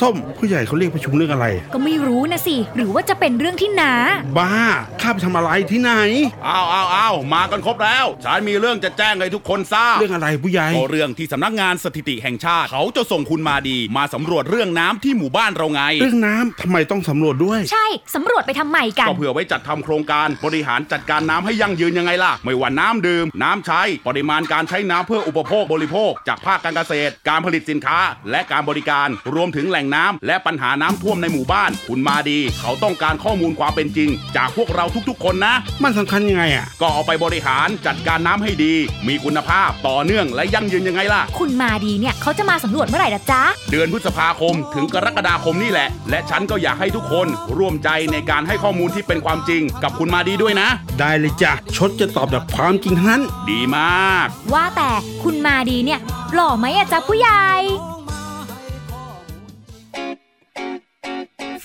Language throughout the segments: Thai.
ส้มผู้ใหญ่เขาเรียกประชุมเรื่องอะไร ก็ไม่รู้นะสิ หรือว่าจะเป็นเรื่องที่นาบ้า ข้าไปทำอะไรที่ไหน อ้าวอ้าวอ้าวมากันครบแล้ว ฉันมีเรื่องจะแจ้งให้ทุกคนทราบ เรื่องอะไรผู้ใหญ่ก็เรื่องที่สำนักงานสถิติแห่งชาติ เขาจะส่งคุณมาดี มาสำรวจเรื่องน้ำที่หมู่บ้านเราไง เรื่องน้ำทำไมต้องสำรวจด้วย ใช่สำรวจไปทำใหม่กันก็เพื่อไว้จัดทำโครงการบริหารจัดการน้ำให้ยั่งยืนยังไงล่ะ ไม่ว่าน้ำดื่ม น้ำใช้ ปริมาณการใช้น้ำเพื่ออุปโภคบริโภค จากภาคการเกษตร การผลิตสินค้า และการบริการ รวมถึงแหล่งน้ำและปัญหาน้ำท่วมในหมู่บ้าน คุณมาดี เขาต้องการข้อมูลความเป็นจริง จากพวกเราทุกๆ คนนะ มันสำคัญยังไงอะก็เอาไปบริหารจัดการน้ำให้ดี มีคุณภาพต่อเนื่องและยั่งยืนยังไงล่ะ คุณมาดีเนี่ยเขาจะมาสำรวจเมื่อไหร่ล่ะจ๊ะเดือนพฤษภาคมถึงกรกฎาคมนี่แหละ และฉันก็อยากให้ทุกคนร่วมใจในการให้ข้อมูลที่เป็นความจริง กับคุณมาดีด้วยนะ ได้เลยจ้ะชดจะตอบแบบความจริงทั้งนั้น ดีมาก ว่าแต่คุณมาดีเนี่ยหล่อไหมอะจ๊ะผู้ใหญ่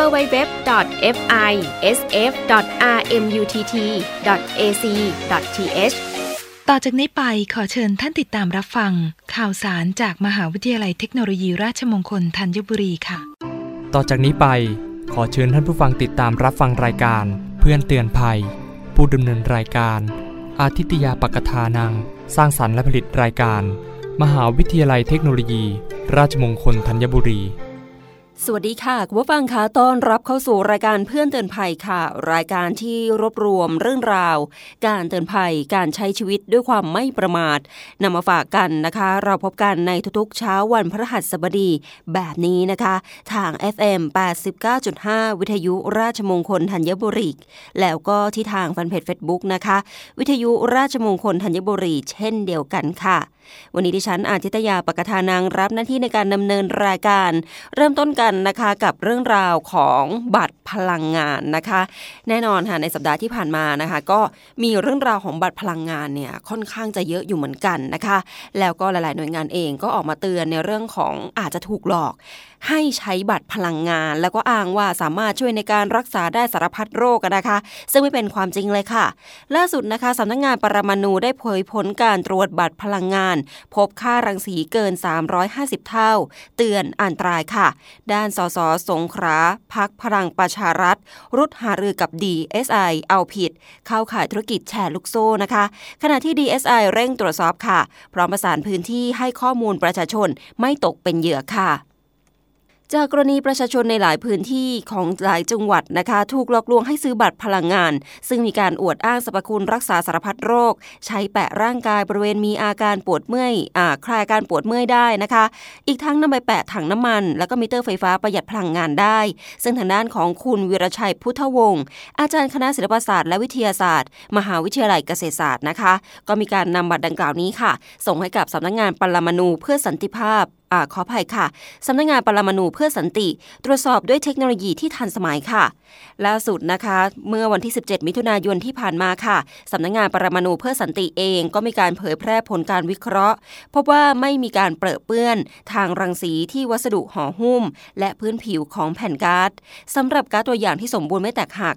www.fisf.rmutt.ac.th ต่อจากนี้ไปขอเชิญท่านติดตามรับฟัง ข่าวสารจากมหาวิทยาลัยเทคโนโลยีราชมงคลธัญบุรีค่ะ ต่อจากนี้ไปขอเชิญท่านผู้ฟังติดตามรับฟังรายการ เพื่อนเตือนภัย ผู้ดำเนินรายการ อาทิตยาปกทานัง สร้างสรรค์และผลิตรายการ มหาวิทยาลัยเทคโนโลยี ราชมงคลธัญบุรี สวัสดีค่ะคุณผู้ฟังคะต้อนรับเข้าสู่รายการเพื่อนเตือนภัยค่ะ รายการที่รวบรวมเรื่องราว การเตือนภัยการใช้ชีวิตด้วยความไม่ประมาทนำมาฝากกันนะคะ เราพบกันในทุกๆเช้าวันพฤหัสบดีแบบนี้นะคะ ทาง FM 89.5 วิทยุราชมงคลธัญบุรี แล้วก็ที่ทางแฟนเพจ Facebook นะคะ วิทยุราชมงคลธัญบุรี เช่นเดียวกันค่ะ วันนี้ดิฉันอาทิตยาปกทานางรับหน้าที่ในการดำเนินรายการ เริ่มต้นกันนะคะกับเรื่องราวของบัตรพลังงานนะคะ แน่นอนค่ะในสัปดาห์ที่ผ่านมานะคะ ก็มีเรื่องราวของบัตรพลังงานเนี่ยค่อนข้างจะเยอะอยู่เหมือนกันนะคะ แล้วก็หลาย ๆ หน่วยงานเองก็ออกมาเตือนในเรื่องของอาจจะถูกหลอกให้ใช้บัตรพลังงาน แล้วก็อ้างว่าสามารถช่วยในการรักษาได้สารพัดโรคนะคะ ซึ่งไม่เป็นความจริงเลยค่ะ ล่าสุดนะคะสำนักงงานปรมาณูได้เผยผลการตรวจบัตรพลังงานพบค่ารังสีเกิน 350 เท่า เตือนอันตรายค่ะ ด้านสสสงขลาพักพลังประชารัฐ รุดหารือกับ DSI เอาผิด เข้าข่ายธุรกิจแชร์ลูกโซ่นะคะ ขณะที่ DSI เร่งตรวจสอบค่ะ พร้อมประสานพื้นที่ให้ข้อมูลประชาชนไม่ตกเป็นเหยื่อค่ะ จากกรณีประชาชนในหลายพื้นที่ของหลายจังหวัดนะคะ ถูกหลอกลวงให้ซื้อบัตรพลังงาน ซึ่งมีการอวดอ้างสรรพคุณรักษาสารพัดโรค ใช้แปะร่างกายบริเวณมีอาการปวดเมื่อยอคลายการปวดเมื่อยได้นะคะ อีกทั้งนำไปแปะถังน้ำมัน แล้วก็มิเตอร์ไฟฟ้าประหยัดพลังงานได้ ซึ่งทางด้านของคุณวิรชัยพุทธวงศ์อาจารย์คณะศิลปศาสตร์และวิทยาศาสตร์ มหาวิทยาลัยเกษตรศาสตร์นะคะ ก็มีการนำบัตรดังกล่าวนี้ค่ะ ส่งให้กับสำนักงงานปรมาณูเพื่อสันติภาพ อ่าขออภัยค่ะสำนักงงานปรมาณูเพื่อสันติ ตรวจสอบด้วยเทคโนโลยีที่ทันสมัยค่ะ ล่าสุดนะคะ เมื่อวันที่ 17 มิถุนายนที่ผ่านมาค่ะสำนักงงานปรมาณูเพื่อสันติเองก็มีการเผยแพร่ผลการวิเคราะห์ พบว่าไม่มีการเปรอะเปื้อน ทางรังสีที่วัสดุห่อหุ้ม และพื้นผิวของแผ่นการ์ดสำหรับการ์ดตัวอย่างที่สมบูรณ์ไม่แตกหัก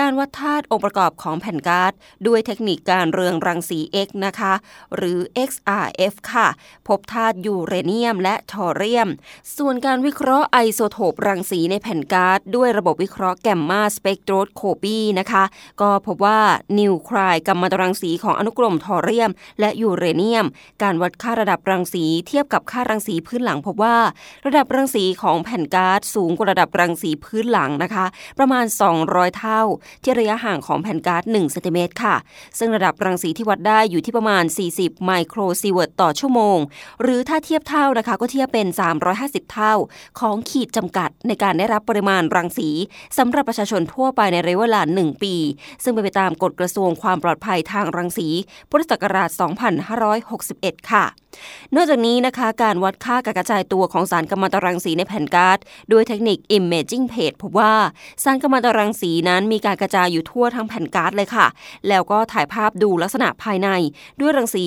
การวัดธาตุองค์ประกอบของแผ่นการ์ดด้วยเทคนิคการเรืองรังสี X นะคะ หรือ XRF ค่ะ พบธาตุยูเรเนียมและทอเรียม ส่วนการวิเคราะห์ไอโซโทปรังสีในแผ่นการ์ดด้วยระบบวิเคราะห์แกมมาสเปกโทรสโคปีนะคะ ก็พบว่านิวไคลด์กัมมันตรังสีของอนุกรมทอเรียม และยูเรเนียม การวัดค่าระดับรังสีเทียบกับค่ารังสีพื้นหลังพบว่า ระดับรังสีของแผ่นการ์ดสูงกว่าระดับรังสีพื้นหลังนะคะ ประมาณ 200 เท่าที่ระยะห่างของแผ่นการ์ด1เซนติเมตรค่ะ ซึ่งระดับรังสีที่วัดได้อยู่ที่ประมาณ 40 ไมโครซีเวิร์ตต่อชั่วโมง หรือถ้าเทียบเท่านะคะก็เทียบเป็น 350 เท่า ของขีดจำกัดในการได้รับปริมาณรังสีสำหรับประชาชนทั่วไปในระยะเวลา 1 ปี ซึ่งเป็นไปตามกฎกระทรวงความปลอดภัยทางรังสีพุทธศักราช 2561 ค่ะนอกจากนี้นะคะการวัดค่าการกระจายตัวของสารกัมมันตรังสีในแผ่นการ์ดด้วยเทคนิค Imaging Plate พบว่าสารกัมมันตรังสีนั้นมีการกระจายอยู่ทั่วทั้งแผ่นการ์ดเลยค่ะ แล้วก็ถ่ายภาพดูลักษณะภายในด้วยรังสี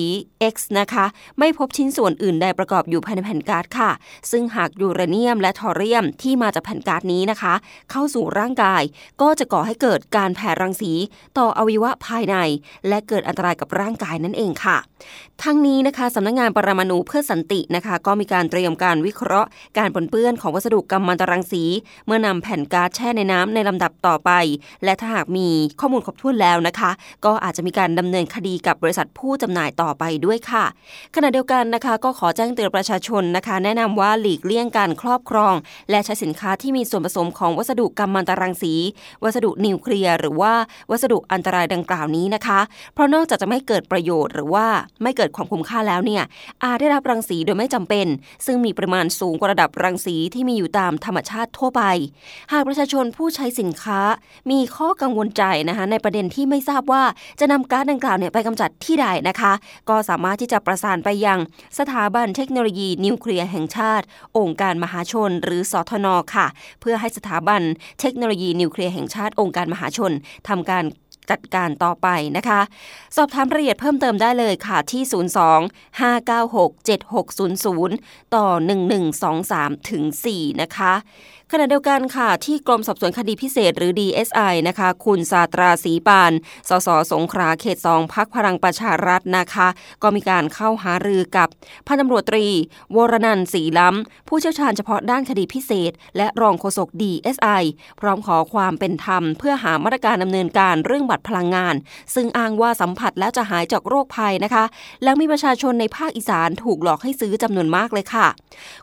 X นะคะ ไม่พบชิ้นส่วนอื่นใดประกอบอยู่ภายในแผ่นการ์ดค่ะ ซึ่งหากยูเรเนียมและทอเรียมที่มาจากแผ่นการ์ดนี้นะคะ เข้าสู่ร่างกาย ก็จะก่อให้เกิดการแผ่รังสีต่ออวัยวะภายใน และเกิดอันตรายกับร่างกายนั่นเองค่ะ ทั้งนี้นะคะสำนักงานปรมาณูเพื่อสันตินะคะ ก็มีการเตรียมการวิเคราะห์ การปนเปื้อนของวัสดุกัมมันตรังสี เมื่อนำแผ่นการ์ดแช่ในน้ำในลำดับต่อไป และถ้าหากมีข้อมูลครบถ้วนแล้วนะคะ ก็อาจจะมีการดำเนินคดีกับบริษัทผู้จำหน่ายต่อไปด้วยค่ะ ขณะเดียวกันนะคะ ก็ขอแจ้งเตือนประชาชนนะคะ แนะนำว่าหลีกเลี่ยงการครอบครอง และใช้สินค้าที่มีส่วนผสมของวัสดุกัมมันตรังสี วัสดุนิวเคลียร์หรือว่าวัสดุอันตรายดังกล่าวนี้นะคะ เพราะนอกจากจะไม่เกิดประโยชน์หรือว่าไม่เกิดความคุ้มค่าแล้วเนี่ยอาจได้รับรังสีโดยไม่จำเป็น ซึ่งมีปริมาณสูงกว่าระดับรังสีที่มีอยู่ตามธรรมชาติทั่วไป หากประชาชนผู้ใช้สินค้ามีข้อกังวลใจนะคะในประเด็นที่ไม่ทราบว่าจะนำก๊าซดังกล่าวเนี่ยไปกำจัดที่ใดนะคะ ก็สามารถที่จะประสานไปยังสถาบันเทคโนโลยีนิวเคลียร์แห่งชาติ องค์การมหาชน หรือสทนค่ะ เพื่อให้สถาบันเทคโนโลยีนิวเคลียร์แห่งชาติองค์การมหาชนทำการจัดการต่อไปนะคะ สอบถามรายละเอียดเพิ่มเติมได้เลยค่ะที่ 02 596 7600 ต่อ 1123ถึง4นะคะ ขณะเดียวกันค่ะ ที่กรมสอบสวนคดีพิเศษหรือ DSI นะคะ คุณสาตราสีปาน สสสงขลาเขตสองพักพลังประชารัฐนะคะ ก็มีการเข้าหารือกับพันตำรวจตรี วรนันท์ศรีล้ำ ผู้เชี่ยวชาญเฉพาะด้านคดีพิเศษ และรองโฆษก DSI พร้อมขอความเป็นธรรม เพื่อหามาตรการดำเนินการเรื่องบัตรพลังงาน ซึ่งอ้างว่าสัมผัสแล้วจะหายจากโรคภัยนะคะ แล้วมีประชาชนในภาคอีสานถูกหลอกให้ซื้อจำนวนมากเลยค่ะ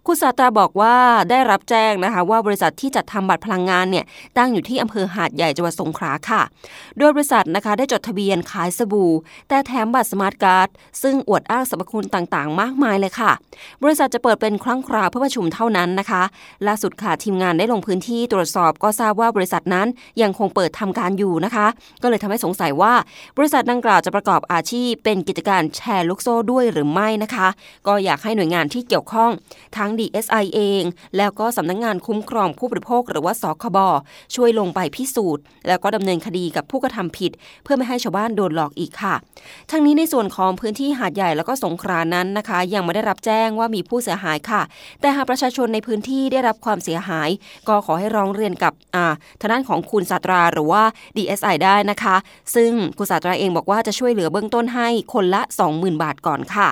คุณสาตราบอกว่าได้รับแจ้งนะคะว่าบริริษัทที่จัดทำบัตรพลังงานเนี่ยตั้งอยู่ที่อำเภอหาดใหญ่จังหวัดสงขลาค่ะ โดยบริษัทนะคะได้จดทะเบียนขายสบู่ แต่แถมบัตรสมาร์ทการ์ดซึ่งอวดอ้างสรรพคุณต่างๆ มากมายเลยค่ะ บริษัทจะเปิดเป็นครั้งคราวเพื่อประชุมเท่านั้นนะคะล่าสุดค่ะทีมงานได้ลงพื้นที่ตรวจสอบก็ทราบว่าบริษัทนั้นยังคงเปิดทำการอยู่นะคะ ก็เลยทำให้สงสัยว่า บริษัทดังกล่าวจะประกอบอาชีพ เป็นกิจการแชร์ลูกโซ่ด้วยหรือไม่นะคะ ก็อยากให้หน่วยงานที่เกี่ยวข้อง ทั้ง DSI เอง แล้วก็สำนักงงานคุ้มครองผู้บริโภคหรือว่าสคบช่วยลงไปพิสูจน์ แล้วก็ดำเนินคดีกับผู้กระทำผิด เพื่อไม่ให้ชาวบ้านโดนหลอกอีกค่ะ ทั้งนี้ในส่วนของพื้นที่หาดใหญ่แล้วก็สงขลานั้นนะคะ ยังไม่ได้รับแจ้งว่ามีผู้เสียหายค่ะ แต่หากประชาชนในพื้นที่ได้รับความเสียหาย ก็ขอให้ร้องเรียนกับอ่าทางด้านของคุณสาตราหรือว่า DSI ได้นะคะ ซึ่งคุณสาตราเองบอกว่าจะช่วยเหลือเบื้องต้นให้คนละ 20,000 บาทก่อนค่ะ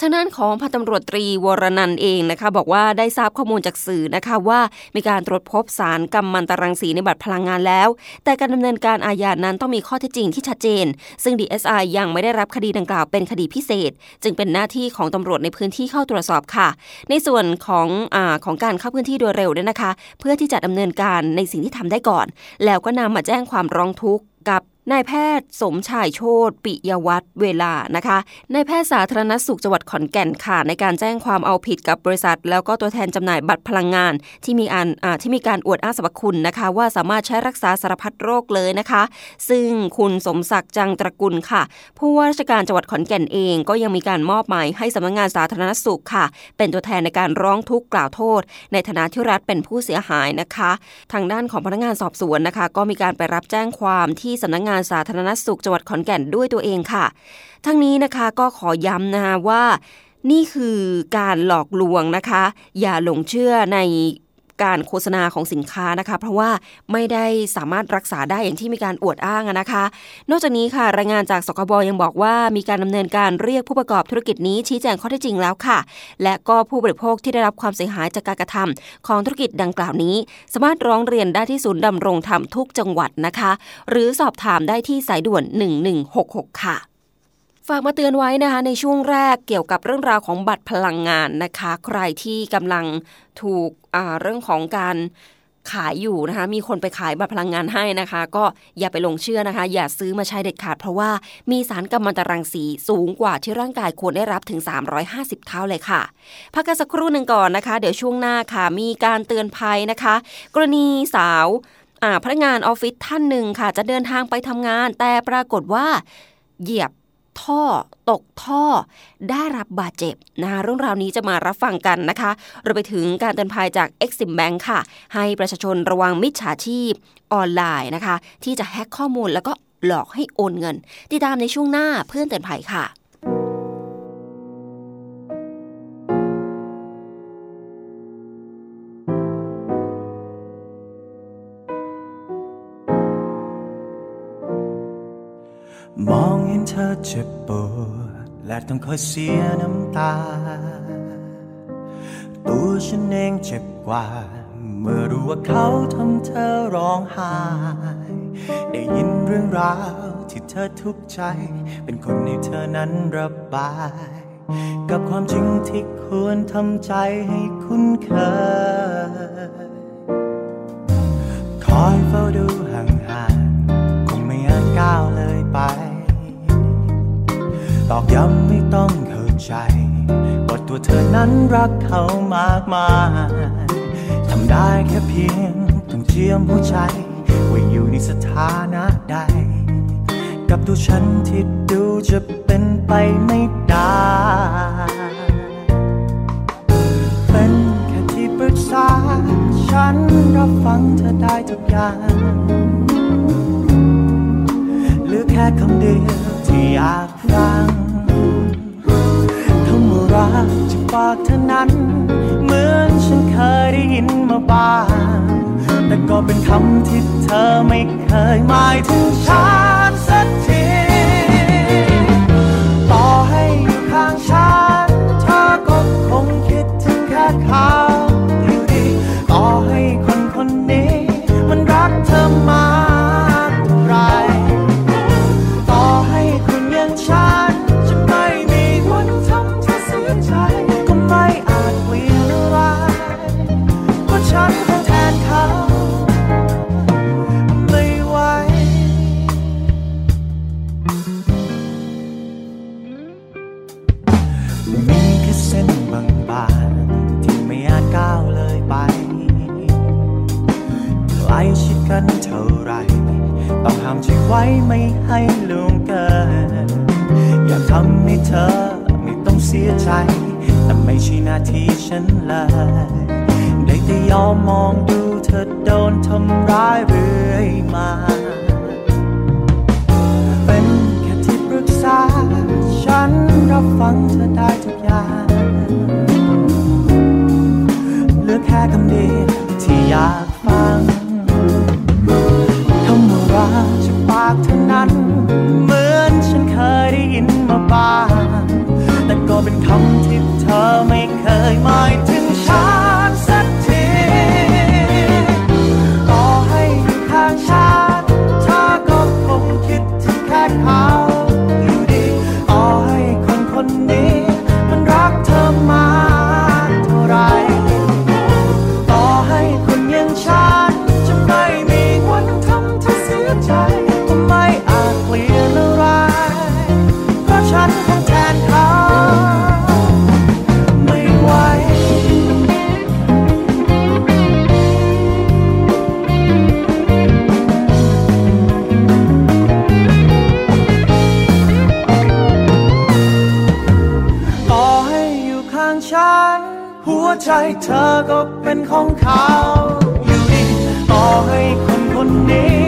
ทางด้านของพันตำรวจตรีวรนันท์เองนะคะบอกว่าได้ทราบข้อมูลจากสื่อนะคะว่ามีการตรวจพบสารกัมมันตรังสีในบัตรพลังงานแล้ว แต่การดำเนินการอาญานั้นต้องมีข้อเท็จจริงที่ชัดเจน ซึ่ง DSI ยังไม่ได้รับคดีดังกล่าวเป็นคดีพิเศษ จึงเป็นหน้าที่ของตำรวจในพื้นที่เข้าตรวจสอบค่ะ ในส่วนของอของการเข้าพื้นที่โดยเร็วเนี่ยนะคะ เพื่อที่จะดำเนินการในสิ่งที่ทำได้ก่อน แล้วก็นำมาแจ้งความร้องทุกข์กับ นายแพทย์สมชายโชตปิยวัฒเวลานะคะนายแพทย์สาธารณสุขจังหวัดขอนแก่นค่ะ ในการแจ้งความเอาผิดกับบริษัท แล้วก็ตัวแทนจำหน่ายบัตรพลังงาน ที่มีอันที่มีการอวดอ้างสรรพคุณนะคะ ว่าสามารถใช้รักษาสารพัดโรคเลยนะคะ ซึ่งคุณสมศักดิ์จังตระกุลค่ะ ผู้ว่าราชการจังหวัดขอนแก่นเองก็ยังมีการมอบหมายให้สำนักงานสาธารณสุขค่ะ เป็นตัวแทนในการร้องทุกข์กล่าวโทษ ในฐานะที่รัฐเป็นผู้เสียหายนะคะ ทางด้านของพนักงานสอบสวนนะคะ ก็มีการไปรับแจ้งความที่สำนักงานสาธารณสุขจังหวัดขอนแก่นด้วยตัวเองค่ะ ทั้งนี้นะคะก็ขอย้ำนะคะว่า นี่คือการหลอกลวงนะคะ อย่าหลงเชื่อใน การโฆษณาของสินค้านะคะ เพราะว่าไม่ได้สามารถรักษาได้อย่างที่มีการอวดอ้างนะคะ นอกจากนี้ค่ะ รายงานจากสคบยังบอกว่ามีการดำเนินการเรียกผู้ประกอบธุรกิจนี้ชี้แจงข้อเท็จจริงแล้วค่ะ และก็ผู้บริโภคที่ได้รับความเสียหายจากการกระทำของธุรกิจดังกล่าวนี้ สามารถร้องเรียนได้ที่ศูนย์ดำรงธรรมทุกจังหวัดนะคะ หรือสอบถามได้ที่สายด่วน 1166 ค่ะ ฝากมาเตือนไว้นะคะในช่วงแรกเกี่ยวกับเรื่องราวของบัตรพลังงานนะคะ ใครที่กำลังถูกเรื่องของการขายอยู่นะคะมีคนไปขายบัตรพลังงานให้นะคะ ก็อย่าไปหลงเชื่อนะคะ อย่าซื้อมาใช้เด็ดขาดเพราะว่ามีสารกัมมันตรังสีสูงกว่าที่ร่างกายควรได้รับถึง 350 เท่าเลยค่ะ พักกันสักครู่หนึ่งก่อนนะคะ เดี๋ยวช่วงหน้าค่ะมีการเตือนภัยนะคะ กรณีสาวพนักงานออฟฟิศท่านหนึ่งค่ะ จะเดินทางไปทำงาน แต่ปรากฏว่าเหยียบ ท่อ ตกท่อ ได้รับบาดเจ็บนะคะเรื่องราวนี้จะมารับฟังกันนะคะเราไปถึงการเตือนภัยจาก Exim Bank ค่ะ ให้ประชาชนระวังมิจฉาชีพออนไลน์นะคะ ที่จะแฮ็กข้อมูลแล้วก็หลอกให้โอนเงิน ติดตามในช่วงหน้าเพื่อนเตือนภัยค่ะ ธอเจ็บปวดและต้องคอยเสียน้ำตา ตัวฉันเองเจ็บกว่า เมื่อรู้ว่าเขาทำเธอร้องไห้ ได้ยินเรื่องราวที่เธอทุกข์ใจ เป็นคนในเธอนั้นระบาย กับความจริงที่ควรทำใจให้คุ้นเคย คอยเฝ้าดูห่างๆคงไม่อาจก้าวเลยไป ตอกย้ำไม่ต้องเข้าใจว่าตัวเธอนั้นรักเขามากมายทำได้แค่เพียงต้องเจียมหัวใจว่าอยู่ในสถานะใด กับตัวฉันที่ดูจะเป็นไปไม่ได้ เป็นแค่ที่ปรึกษา ฉันรับฟังเธอได้ทุกอย่างหลือแค่คำเดียว ที่อยากฟังคำว่ารักจะบอกเธอนั้น เหมือนฉันเคยได้ยินมาบ้าง แต่ก็เป็นคำที่เธอไม่เคยหมายถึงฉันสักที ก็เป็นของเขาอยู่ดีต่อให้คนคนนี้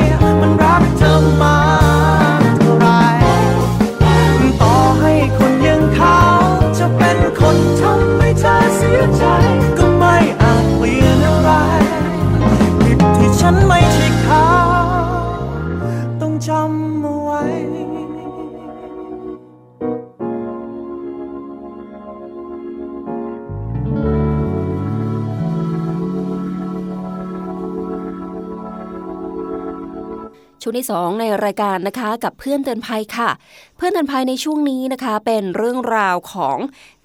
ช่วงที่ 2 ในรายการนะคะกับเพื่อนเตือนภัยค่ะ เพื่อนเตือนภัยในช่วงนี้นะคะ เป็นเรื่องราวของ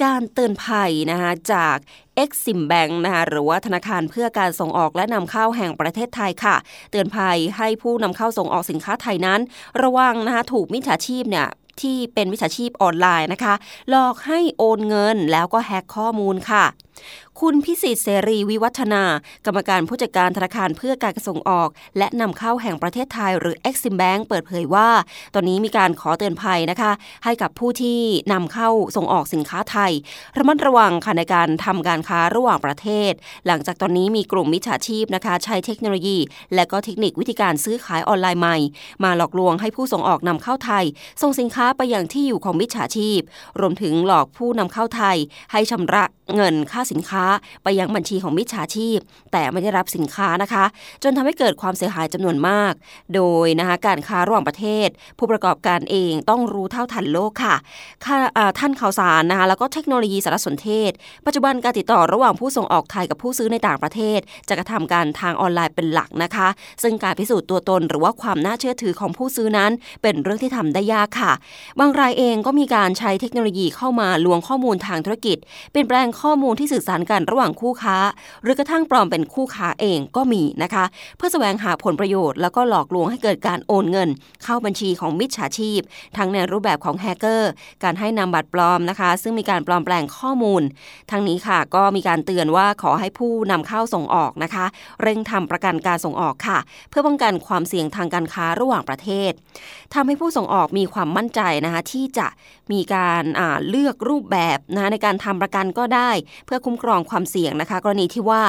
การเตือนภัยนะคะจาก Exim Bank นะคะหรือว่าธนาคารเพื่อการส่งออกและนำเข้าแห่งประเทศไทยค่ะ เตือนภัยให้ผู้นำเข้าส่งออกสินค้าไทยนั้น ระวังนะคะถูกมิจฉาชีพเนี่ยที่เป็นมิจฉาชีพออนไลน์นะคะ หลอกให้โอนเงินแล้วก็แฮกข้อมูลค่ะ คุณพิสิทธิ์เสรีวิวัฒนา กรรมการผู้จัดการธนาคารเพื่อการส่งออก และนำเข้าแห่งประเทศไทยหรือ Exim Bank เปิดเผยว่า ตอนนี้มีการขอเตือนภัยนะคะ ให้กับผู้ที่นำเข้าส่งออกสินค้าไทย ระมัดระวังค่ะในการทำการค้าระหว่างประเทศ หลังจากตอนนี้มีกลุ่มมิจฉาชีพนะคะ ใช้เทคโนโลยี และก็เทคนิควิธีการซื้อขายออนไลน์ใหม่ มาหลอกลวงให้ผู้ส่งออกนำเข้าไทย ส่งสินค้าไปยังที่อยู่ของมิจฉาชีพ รวมถึงหลอกผู้นำเข้าไทย ให้ชำระเงินค่าสินค้าไปยังบัญชีของมิจฉาชีพ แต่ไม่ได้รับสินค้านะคะ จนทำให้เกิดความเสียหายจำนวนมาก โดยนะคะการค้าระหว่างประเทศ ผู้ประกอบการเองต้องรู้เท่าทันโลกค่ะค่ะท่านข่าวสารนะคะแล้วก็เทคโนโลยีสารสนเทศ ปัจจุบันการติดต่อระหว่างผู้ส่งออกไทยกับผู้ซื้อในต่างประเทศ จะกระทำการทางออนไลน์เป็นหลักนะคะ ซึ่งการพิสูจน์ตัวตนหรือว่าความน่าเชื่อถือของผู้ซื้อนั้น เป็นเรื่องที่ทำได้ยากค่ะ บางรายเองก็มีการใช้เทคโนโลยีเข้ามาลวงข้อมูลทางธุรกิจ เปลี่ยนแปลงข้อมูลที่สื่อสารกันระหว่างคู่ค้า หรือกระทั่งปลอมเป็นคู่ค้าเองก็มีนะคะ เพื่อแสวงหาผลประโยชน์แล้วก็หลอกลวงให้เกิดการโอนเงิน เข้าบัญชีของมิจฉาชีพ ทั้งในรูปแบบของแฮกเกอร์ การให้นำบัตรปลอมนะคะ ซึ่งมีการปลอมแปลงข้อมูล ทั้งนี้ค่ะก็มีการเตือนว่าขอให้ผู้นำเข้าส่งออกนะคะ เร่งทำประกันการส่งออกค่ะ เพื่อป้องกันความเสี่ยงทางการค้าระหว่างประเทศทำให้ผู้ส่งออกมีความมั่นใจนะคะที่จะ มีการเลือกรูปแบบนะในการทำประกันก็ได้ เพื่อคุ้มครองความเสี่ยงนะคะ กรณีที่ว่า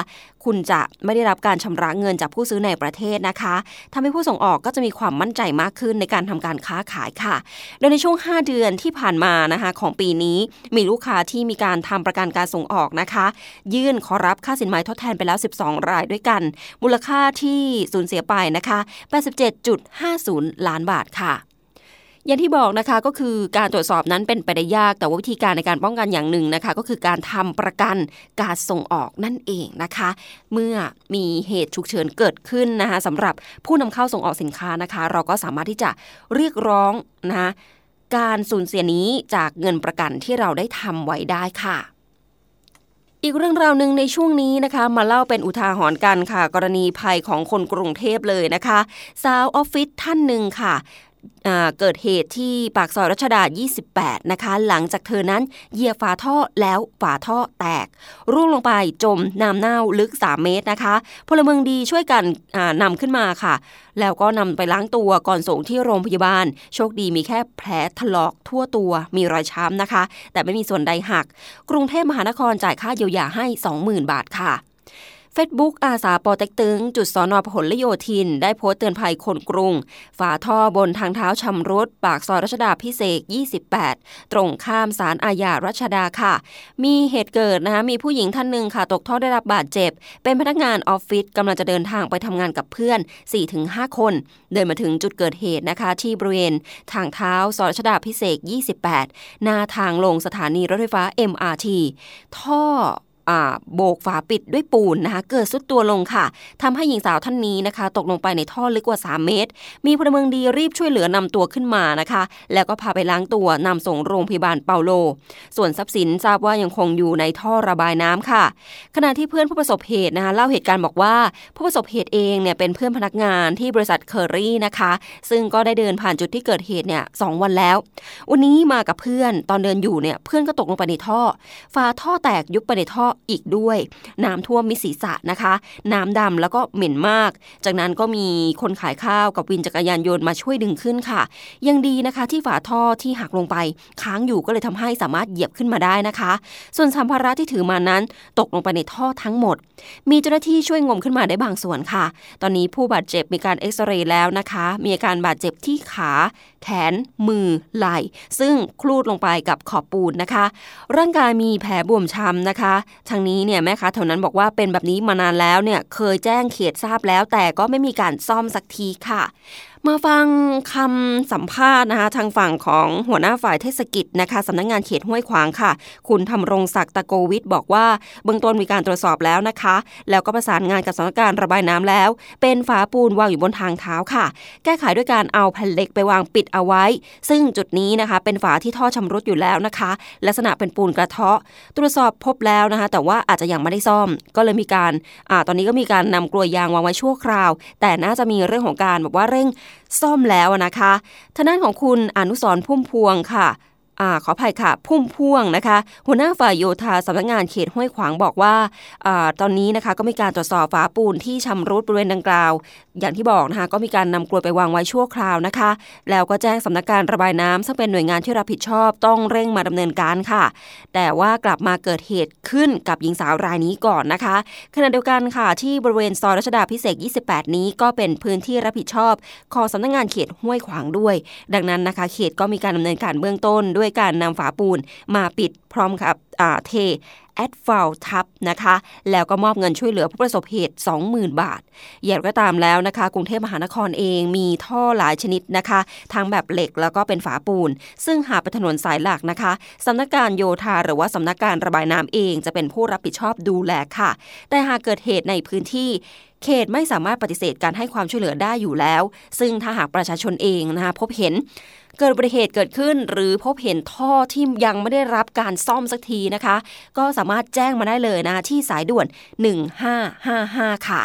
คุณจะไม่ได้รับการชำระเงินจากผู้ซื้อในประเทศนะคะทำให้ผู้ส่งออกก็จะมีความมั่นใจมากขึ้นในการทำการค้าขายค่ะ โดยในช่วง 5 เดือนที่ผ่านมานะคะของปีนี้มีลูกค้าที่มีการทำประกันการส่งออกนะคะ ยื่นขอรับค่าสินไหมทดแทนไปแล้ว 12 รายด้วยกัน มูลค่าที่สูญเสียไปนะคะ 87.50 ล้านบาทค่ะ อย่างที่บอกนะคะก็คือการตรวจสอบนั้นเป็นไปได้ยากแต่ว่าวิธีการในการป้องกันอย่างหนึ่งนะคะ ก็คือการทำประกันการส่งออกนั่นเองนะคะ เมื่อมีเหตุฉุกเฉินเกิดขึ้นนะคะสำหรับผู้นำเข้าส่งออกสินค้านะคะ เราก็สามารถที่จะเรียกร้องนะคะการสูญเสียนี้จากเงินประกันที่เราได้ทำไว้ได้ค่ะอีกเรื่องราวหนึ่งในช่วงนี้นะคะ มาเล่าเป็นอุทาหรณ์กันค่ะ กรณีภัยของคนกรุงเทพเลยนะคะ สาวออฟฟิศท่านหนึ่งค่ะ เกิดเหตุที่ปากซอยรัชดา 28 นะคะ หลังจากเธอนั้นเหยียบฝาท่อแล้วฝาท่อแตก ร่วงลงไปจมน้ำเน่าลึก 3 เมตรนะคะ พลเมืองดีช่วยกันนำขึ้นมาค่ะ แล้วก็นำไปล้างตัวก่อนส่งที่โรงพยาบาล โชคดีมีแค่แผลถลอกทั่วตัวมีรอยช้ำนะคะ แต่ไม่มีส่วนใดหัก กรุงเทพมหานครจ่ายค่าเยียวยาให้ 20,000 บาทค่ะ เฟซบุ๊กอาสาปอเต็กตึง จุดสอนอพหลโยธิน ได้โพสต์เตือนภัยคนกรุง ฝาท่อบนทางเท้าชำรุดปากซอยรัชดาพิเศษ 28 ตรงข้ามสารอาญารัชดาค่ะ มีเหตุเกิดนะคะมีผู้หญิงท่านหนึ่งค่ะ ตกท่อได้รับบาดเจ็บ เป็นพนักงานออฟฟิศกำลังจะเดินทางไปทำงานกับเพื่อน 4-5 คน เดินมาถึงจุดเกิดเหตุนะคะ ที่บริเวณทางเท้าซอยรัชดาพิเศษ 28 หน้าทางลงสถานีรถไฟฟ้า MRT ท่อ โบกฝาปิดด้วยปูนนะคะเกิดสุดตัวลงค่ะทำให้หญิงสาวท่านนี้นะคะ ตกลงไปในท่อลึกกว่า 3 เมตร มีพลเมืองดีรีบช่วยเหลือนำตัวขึ้นมานะคะ แล้วก็พาไปล้างตัวนำส่งโรงพยาบาลเปาโล ส่วนทรัพย์สินทราบว่ายังคงอยู่ในท่อระบายน้ำค่ะ ขณะที่เพื่อนผู้ประสบเหตุนะคะเล่าเหตุการณ์บอกว่าผู้ประสบเหตุเองเนี่ยเป็นเพื่อนพนักงานที่บริษัทเคอรี่นะคะ ซึ่งก็ได้เดินผ่านจุดที่เกิดเหตุเนี่ยสวันแล้ว วันนี้มากับเพื่อนตอนเดินอยู่เนี่ยเพื่อนก็ตกลงไปในท่อ ฝาท่อแตกยุบไปในท่ออีกด้วย น้ำท่วมมิศีรษะนะคะ น้ำดำแล้วก็เหม็นมาก จากนั้นก็มีคนขายข้าวกับวินจักรยานยนต์มาช่วยดึงขึ้นค่ะ ยังดีนะคะที่ฝาท่อที่หักลงไป ค้างอยู่ก็เลยทำให้สามารถเหยียบขึ้นมาได้นะคะ ส่วนสัมภาระที่ถือมานั้น ตกลงไปในท่อทั้งหมด มีเจ้าหน้าที่ช่วยงมขึ้นมาได้บางส่วนค่ะ ตอนนี้ผู้บาดเจ็บมีการเอ็กซเรย์แล้วนะคะ มีอาการบาดเจ็บที่ขา แขน มือ ไหล่ ซึ่งคลูดลงไปกับขอบปูนนะคะ ร่างกายมีแผลบวมช้ำนะคะทางนี้เนี่ยแม่ค้าแถวนั้นบอกว่าเป็นแบบนี้มานานแล้วเนี่ยเคยแจ้งเขตทราบแล้ว แต่ก็ไม่มีการซ่อมสักทีค่ะ มาฟังคำสัมภาษณ์นะคะ ทางฝั่งของหัวหน้าฝ่ายเทศกิจนะคะสำนักงงานเขตห้วยขวางค่ะ คุณธำรงศักดิ์ตะโกวิทย์บอกว่าเบื้องต้นมีการตรวจสอบแล้วนะคะ แล้วก็ประสานงานกับสำนักการระบายน้ำแล้ว เป็นฝาปูนวางอยู่บนทางเท้าค่ะ แก้ไขด้วยการเอาแผ่นเหล็กไปวางปิดเอาไว้ ซึ่งจุดนี้นะคะ เป็นฝาที่ท่อชำรุดอยู่แล้วนะคะ ลักษณะเป็นปูนกระเทาะ ตรวจสอบพบแล้วนะคะ แต่ว่าอาจจะยังไม่ได้ซ่อม ก็เลยมีการอตอนนี้ก็มีการนำกลวยยางวางไว้ชั่วคราว แต่น่าจะมีเรื่องของการแบบว่าเร่งซ่อมแล้วนะคะทางด้านของคุณอนุสรพุ่มพวงค่ะ อ่าขออภัยค่ะ พุ่มพ่วงนะคะ หัวหน้าฝ่ายโยธาสำนักงานเขตห้วยขวางบอกว่าอาตอนนี้นะคะก็มีการตรวจสอบฝาปูนที่ชำรุดบริเวณดังกล่าว อย่างที่บอกนะคะก็มีการนำกลวยไปวางไว้ชั่วคราวนะคะ แล้วก็แจ้งสำนักการระบายน้ำซึ่งเป็นหน่วยงานที่รับผิดชอบต้องเร่งมาดำเนินการค่ะ แต่ว่ากลับมาเกิดเหตุขึ้นกับหญิงสาวรายนี้ก่อนนะคะขณะเดียวกันค่ะที่บริเวณซอยรัชดาพิเศษ 28 นี้ก็เป็นพื้นที่รับผิดชอบของสำนักงานเขตห้วยขวางด้วย ดังนั้นนะคะ เขตก็มีการดำเนินการเบื้องต้นด้วยการนำฝาปูนมาปิดพร้อมกับเทแอดฟาวทับนะคะ แล้วก็มอบเงินช่วยเหลือผู้ประสบเหตุ 20,000 บาท อย่างก็ตามแล้วนะคะ กรุงเทพมหานครเองมีท่อหลายชนิดนะคะ ทั้งแบบเหล็กแล้วก็เป็นฝาปูน ซึ่งหากเป็นถนนสายหลักนะคะสำนักการโยธาหรือว่าสำนักการระบายน้ำเองจะเป็นผู้รับผิดชอบดูแลค่ะ แต่หากเกิดเหตุในพื้นที่เขตไม่สามารถปฏิเสธการให้ความช่วยเหลือได้อยู่แล้ว ซึ่งถ้าหากประชาชนเองนะคะพบเห็น เกิดอุบัติเหตุเกิดขึ้น หรือพบเห็นท่อที่ยังไม่ได้รับการซ่อมสักทีนะคะ ก็สามารถแจ้งมาได้เลยนะที่สายด่วน 1555 ค่ะ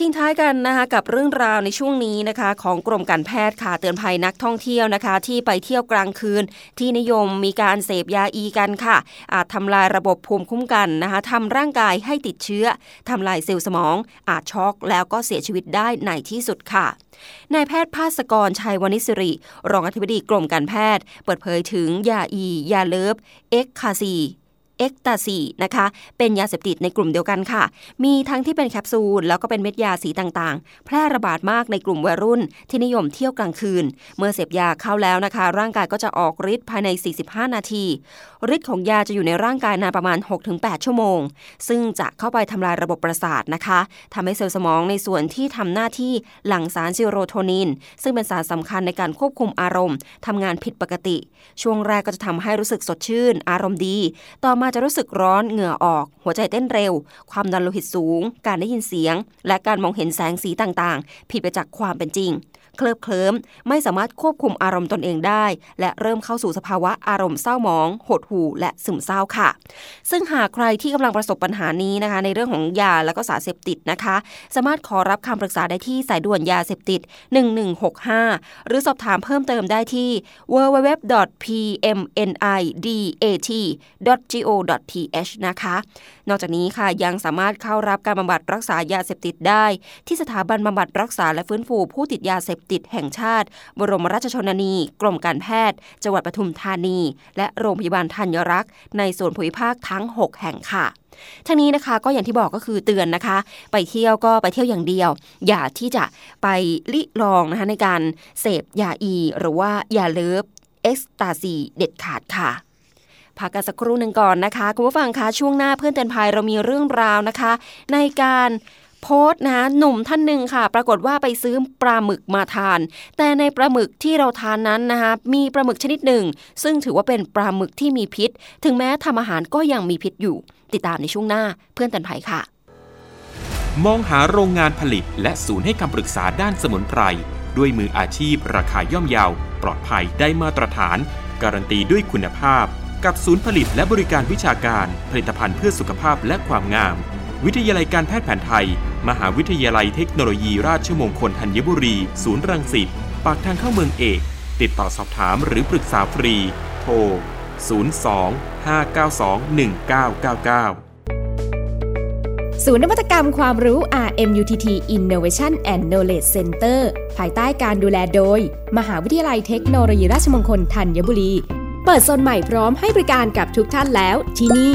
ทิ้งท้ายกันนะคะกับเรื่องราวในช่วงนี้นะคะของกรมการแพทย์ค่ะเตือนภัยนักท่องเที่ยวนะคะ ที่ไปเที่ยวกลางคืน ที่นิยมมีการเสพยาอีกันค่ะ อาจทำลายระบบภูมิคุ้มกันนะคะทำร่างกายให้ติดเชื้อทำลายเซลล์สมอง อาจช็อกแล้วก็เสียชีวิตได้ในที่สุดค่ะนายแพทย์ภาสกรชัยวานิชศิริ รองอธิบดีกรมการแพทย์ เปิดเผยถึงยาอี ยาเลิฟ เอ็กคาซี เอ็กตาซีนะคะ เป็นยาเสพติดในกลุ่มเดียวกันค่ะ มีทั้งที่เป็นแคปซูล แล้วก็เป็นเม็ดยาสีต่างๆ แพร่ระบาดมากในกลุ่มวัยรุ่น ที่นิยมเที่ยวกลางคืน เมื่อเสพยาเข้าแล้วนะคะ ร่างกายก็จะออกฤทธิ์ภายใน 45 นาทีฤทธิ์ของยาจะอยู่ในร่างกายนานประมาณ 6-8 ชั่วโมง ซึ่งจะเข้าไปทำลายระบบประสาทนะคะทำให้เซลล์สมองในส่วนที่ทำหน้าที่หลั่งสารซีโรโทนิน ซึ่งเป็นสารสำคัญในการควบคุมอารมณ์ทำงานผิดปกติ ช่วงแรกก็จะทำให้รู้สึกสดชื่น อารมณ์ดี ต่อมาจะรู้สึกร้อนเหงื่อออก หัวใจเต้นเร็ว ความดันโลหิตสูง การได้ยินเสียง และการมองเห็นแสงสีต่างๆ ผิดไปจากความเป็นจริง เคลิบเคลิ้มไม่สามารถควบคุมอารมณ์ตนเองได้ และเริ่มเข้าสู่สภาวะอารมณ์เศร้าหมอง หดหู่และซึมเศร้าค่ะ ซึ่งหากใครที่กำลังประสบปัญหานี้นะคะ ในเรื่องของยาและก็สารเสพติดนะคะ สามารถขอรับคำปรึกษาได้ที่สายด่วนยาเสพติด 1165 หรือสอบถามเพิ่มเติมได้ที่ www.pmnidat.go.th นะคะ นอกจากนี้ค่ะยังสามารถเข้ารับการบำบัดรักษายาเสพติดได้ ที่สถาบันบำบัดรักษาและฟื้นฟูผู้ติดยาเสพติดแห่งชาติ บรมราชชนนี กรมการแพทย์ จังหวัดปทุมธานี และโรงพยาบาลธัญรักษ์ ในส่วนภูมิภาคทั้ง 6 แห่งค่ะทั้งนี้นะคะก็อย่างที่บอกก็คือเตือนนะคะ ไปเที่ยวก็ไปเที่ยวอย่างเดียว อย่าที่จะไปลิลองนะคะในการเสพยาอี หรือว่ายาเลิฟเอ็กซ์ตาซีเด็ดขาดค่ะพักกันสักครู่หนึ่งก่อนนะคะ คุณผู้ฟังคะช่วงหน้าเพื่อนเตือนภัยเรามีเรื่องราวนะคะ ในการ โพสต์นะหนุ่มท่านหนึ่งค่ะ ปรากฏว่าไปซื้อปลาหมึกมาทาน แต่ในปลาหมึกที่เราทานนั้นนะคะมีปลาหมึกชนิดหนึ่ง ซึ่งถือว่าเป็นปลาหมึกที่มีพิษ ถึงแม้ทำอาหารก็ยังมีพิษอยู่ ติดตามในช่วงหน้าเพื่อนตือนภัยค่ะ มองหาโรงงานผลิต และศูนย์ให้คำปรึกษาด้านสมุนไพรด้วยมืออาชีพ ราคาย่อมเยาว ปลอดภัยได้มาตรฐาน การันตีด้วยคุณภาพ กับศูนย์ผลิตและบริการวิชาการ ผลิตภัณฑ์เพื่อสุขภาพและความงาม วิทยาลัยการแพทย์แผนไทย มหาวิทยาลัยเทคโนโลยีราชมงคลธัญบุรี ศูนย์รังสิต ปากทางเข้าเมืองเอก ติดต่อสอบถามหรือปรึกษาฟรี โทร 02 592 1999ศูนย์นวัตกรรมความรู้ RMUTT Innovation and Knowledge Center ภายใต้การดูแลโดย มหาวิทยาลัยเทคโนโลยีราชมงคลธัญบุรี เปิดโซนใหม่พร้อมให้บริการกับทุกท่านแล้วที่นี่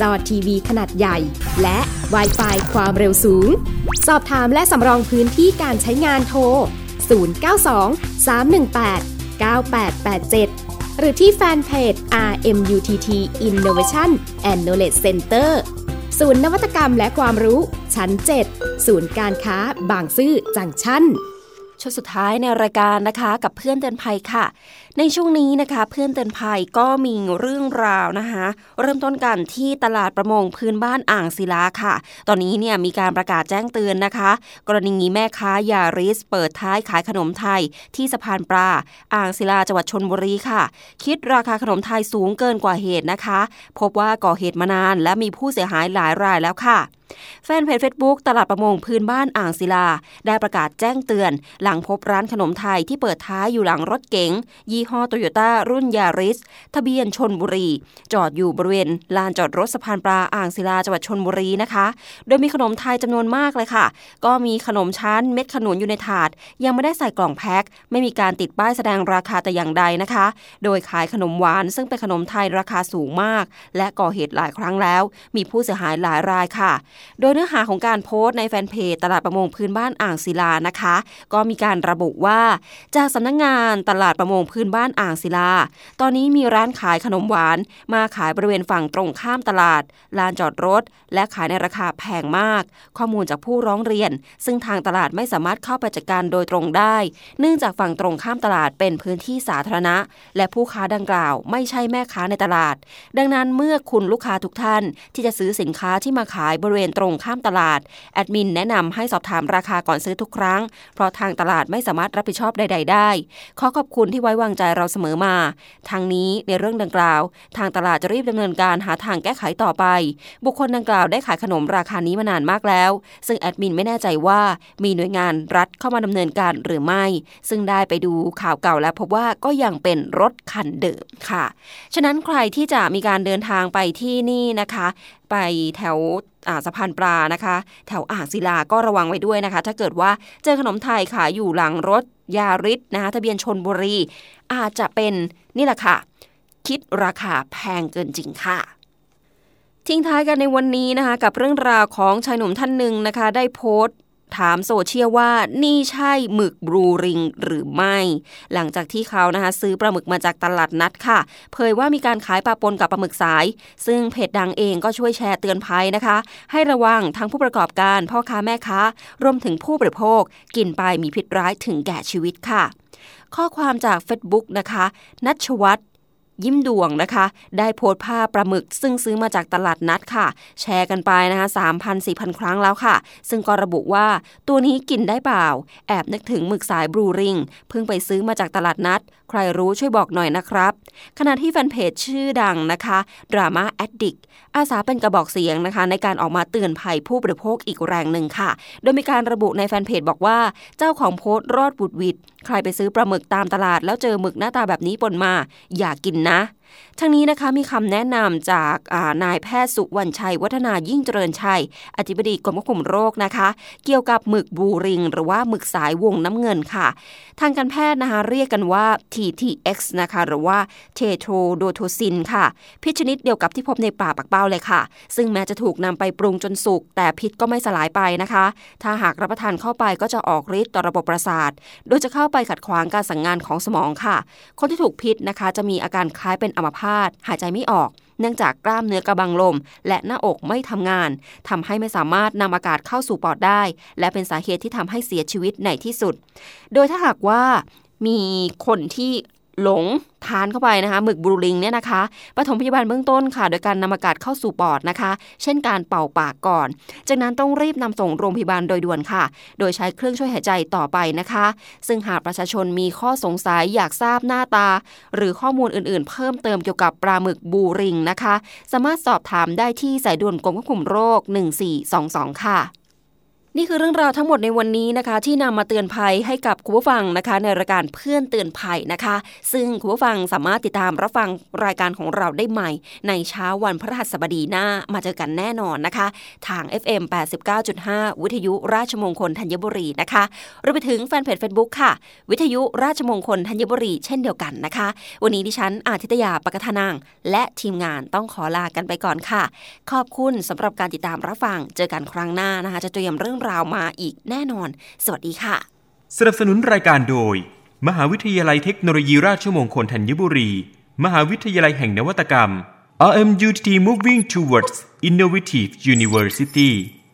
จอทีวีขนาดใหญ่ และ w i ไฟความเร็วสูง สอบถามและสำรองพื้นที่การใช้งานโทร 092 318 9887 หรือที่แฟนเพจ RMUTT Innovation and Knowledge Center ศูนย์นวัตกรรมและความรู้ ชั้น 7 ศูนย์การค้าบางซื่อจังชั้นช่วงสุดท้ายในรายการนะคะ กับเพื่อนเตือนภัยค่ะ ในช่วงนี้นะคะ เพื่อนเตือนภัยก็มีเรื่องราวนะคะ เริ่มต้นกันที่ตลาดประมงพื้นบ้านอ่างศิลาค่ะ ตอนนี้เนี่ยมีการประกาศแจ้งเตือนนะคะ กรณีแม่ค้ายาริสเปิดท้ายขายขนมไทยที่สะพานปลาอ่างศิลาจังหวัดชนบุรีค่ะ คิดราคาขนมไทยสูงเกินกว่าเหตุนะคะ พบว่าก่อเหตุมานาน และมีผู้เสียหายหลายรายแล้วค่ะแฟนเพจ Facebook ตลาดประมงพื้นบ้านอ่างศิลา ได้ประกาศแจ้งเตือน หลังพบร้านขนมไทยที่เปิดท้ายอยู่หลังรถเก๋งยี่ห้อโตโยต้ารุ่นยาริสทะเบียนชนบุรี จอดอยู่บริเวณลานจอดรถสะพานปลาอ่างศิลาจังหวัดชนบุรีนะคะ โดยมีขนมไทยจำนวนมากเลยค่ะ ก็มีขนมชั้นเม็ดขนุนอยู่ในถาด ยังไม่ได้ใส่กล่องแพ็คไม่มีการติดป้ายแสดงราคาแต่อย่างใดนะคะ โดยขายขนมหวาน ซึ่งเป็นขนมไทยราคาสูงมาก และก่อเหตุหลายครั้งแล้ว มีผู้เสียหายหลายรายค่ะ โดยเนื้อหาของการโพสต์ในแฟนเพจตลาดประมงพื้นบ้านอ่างศิลานะคะ ก็มีการระบุว่า จากสำนักงงานตลาดประมงพื้นบ้านอ่างศิลา ตอนนี้มีร้านขายขนมหวาน มาขายบริเวณฝั่งตรงข้ามตลาด ลานจอดรถ และขายในราคาแพงมาก ข้อมูลจากผู้ร้องเรียน ซึ่งทางตลาดไม่สามารถเข้าไปจัดการโดยตรงได้ เนื่องจากฝั่งตรงข้ามตลาดเป็นพื้นที่สาธารณะ และผู้ค้าดังกล่าวไม่ใช่แม่ค้าในตลาด ดังนั้นเมื่อคุณลูกค้าทุกท่าน ที่จะซื้อสินค้าที่มาขายบริเวณตรงข้ามตลาดแอดมินแนะนำให้สอบถามราคาก่อนซื้อทุกครั้ง เพราะทางตลาดไม่สามารถรับผิดชอบใด ๆ ได้ ขอขอบคุณที่ไว้วางใจเราเสมอมา ทางนี้ในเรื่องดังกล่าว ทางตลาดจะรีบดำเนินการหาทางแก้ไขต่อไป บุคคลดังกล่าวได้ขายขนมราคานี้มานานมากแล้ว ซึ่งแอดมินไม่แน่ใจว่ามีหน่วยงานรัฐเข้ามาดำเนินการหรือไม่ ซึ่งได้ไปดูข่าวเก่าแล้วพบว่าก็ยังเป็นรถคันเดิมค่ะ ฉะนั้นใครที่จะมีการเดินทางไปที่นี่นะคะ ไปแถวสะพานปลานะคะ แถวอ่างศิลาก็ระวังไว้ด้วยนะคะ ถ้าเกิดว่าเจอขนมไทยขายอยู่หลังรถ ยาริสนะคะทะเบียนชนบุรี อาจจะเป็นนี่แหละค่ะ คิดราคาแพงเกินจริงค่ะ ทิ้งท้ายกันในวันนี้นะคะ กับเรื่องราวของชายหนุ่มท่านหนึ่งนะคะ ได้โพสต์ ถามโซเชียลว่านี่ใช่หมึกบรูริงหรือไม่ หลังจากที่เขานะคะซื้อปลาหมึกมาจากตลาดนัดค่ะ เผยว่ามีการขายปลาปนกับปลาหมึกสาย ซึ่งเพจดังเองก็ช่วยแชร์เตือนภัยนะคะ ให้ระวังทั้งผู้ประกอบการพ่อค้าแม่ค้ารวมถึงผู้บริโภค กินไปมีพิษร้ายถึงแก่ชีวิตค่ะ ข้อความจาก Facebook นะคะนัชวัตร ยิ้มดวงนะคะ ได้โพสต์ภาพปลาหมึก ซึ่งซื้อมาจากตลาดนัดค่ะ แชร์กันไปนะคะสามพันสี่พันครั้งแล้วค่ะ ซึ่งก็ระบุว่าตัวนี้กินได้เปล่า แอบนึกถึงหมึกสายบลูริง เพิ่งไปซื้อมาจากตลาดนัด ใครรู้ช่วยบอกหน่อยนะครับ ขณะที่แฟนเพจชื่อดังนะคะดราม่าแอดดิก อาสาเป็นกระบอกเสียงนะคะ ในการออกมาเตือนภัยผู้บริโภคอีกแรงหนึ่งค่ะ โดยมีการระบุในแฟนเพจบอกว่า เจ้าของโพสต์รอดบุดวิดใครไปซื้อปลาหมึกตามตลาด แล้วเจอหมึกหน้าตาแบบนี้ปนมา อย่ากินนะทั้งนี้นะคะมีคำแนะนำจากนายแพทย์สุวรรณชัย วัฒนายิ่งเจริญชัย อธิบดีกรมควบคุมโรคนะคะ เกี่ยวกับหมึกบูริง หรือว่าหมึกสายวงน้ำเงินค่ะ ทางการแพทย์นะคะเรียกกันว่า TTX นะคะ หรือว่า tetrodotoxin ค่ะ พิษชนิดเดียวกับที่พบในปลาปักเป้าเลยค่ะ ซึ่งแม้จะถูกนำไปปรุงจนสุก แต่พิษก็ไม่สลายไปนะคะ ถ้าหากรับประทานเข้าไปก็จะออกฤทธิ์ต่อระบบประสาท โดยจะเข้าไปขัดขวางการสั่งงานของสมองค่ะ คนที่ถูกพิษนะคะ จะมีอาการคล้ายเป็นอัมพาตหายใจไม่ออก เนื่องจากกล้ามเนื้อกระบังลม และหน้าอกไม่ทำงาน ทำให้ไม่สามารถนำอากาศเข้าสู่ปอดได้ และเป็นสาเหตุที่ทำให้เสียชีวิตในที่สุด โดยถ้าหากว่ามีคนที่ หลงทานเข้าไปนะคะหมึกบรูลิงเนี่ยนะคะปฐมพยาบาลเบื้องต้นค่ะ โดยการนำอากาศเข้าสู่ปอดนะคะ เช่นการเป่าปากก่อน จากนั้นต้องรีบนำส่งโรงพยาบาลโดยด่วนค่ะ โดยใช้เครื่องช่วยหายใจต่อไปนะคะ ซึ่งหากประชาชนมีข้อสงสัยอยากทราบหน้าตา หรือข้อมูลอื่นๆ เพิ่มเติมเกี่ยวกับปลาหมึกบูริงนะคะ สามารถสอบถามได้ที่สายด่วนกรมควบคุมโรค 1422 ค่ะ นี่คือเรื่องราวทั้งหมดในวันนี้นะคะ ที่นำมาเตือนภัยให้กับคุณผู้ฟังนะคะ ในรายการเพื่อนเตือนภัยนะคะ ซึ่งคุณผู้ฟังสามารถติดตามรับฟังรายการของเราได้ใหม่ ในเช้าวันพฤหัสบดีหน้ามาเจอกันแน่นอนนะคะ ทาง FM 89.5 วิทยุราชมงคลธัญบุรีนะคะรวมไปถึงแฟนเพจ Facebook ค่ะ วิทยุราชมงคลธัญบุรีเช่นเดียวกันนะคะ วันนี้ดิฉันอาทิตยาปกทานางและทีมงานต้องขอลากันไปก่อนค่ะ ขอบคุณสำหรับการติดตามรับฟังเจอกันครั้งหน้านะคะ จะเตรียมเรื่องราวมาอีกแน่นอน สวัสดีค่ะ สนับสนุนรายการโดย มหาวิทยาลัยเทคโนโลยีราชมงคลธัญบุรี มหาวิทยาลัยแห่งนวัตกรรม RMUTT Moving Towards Innovative University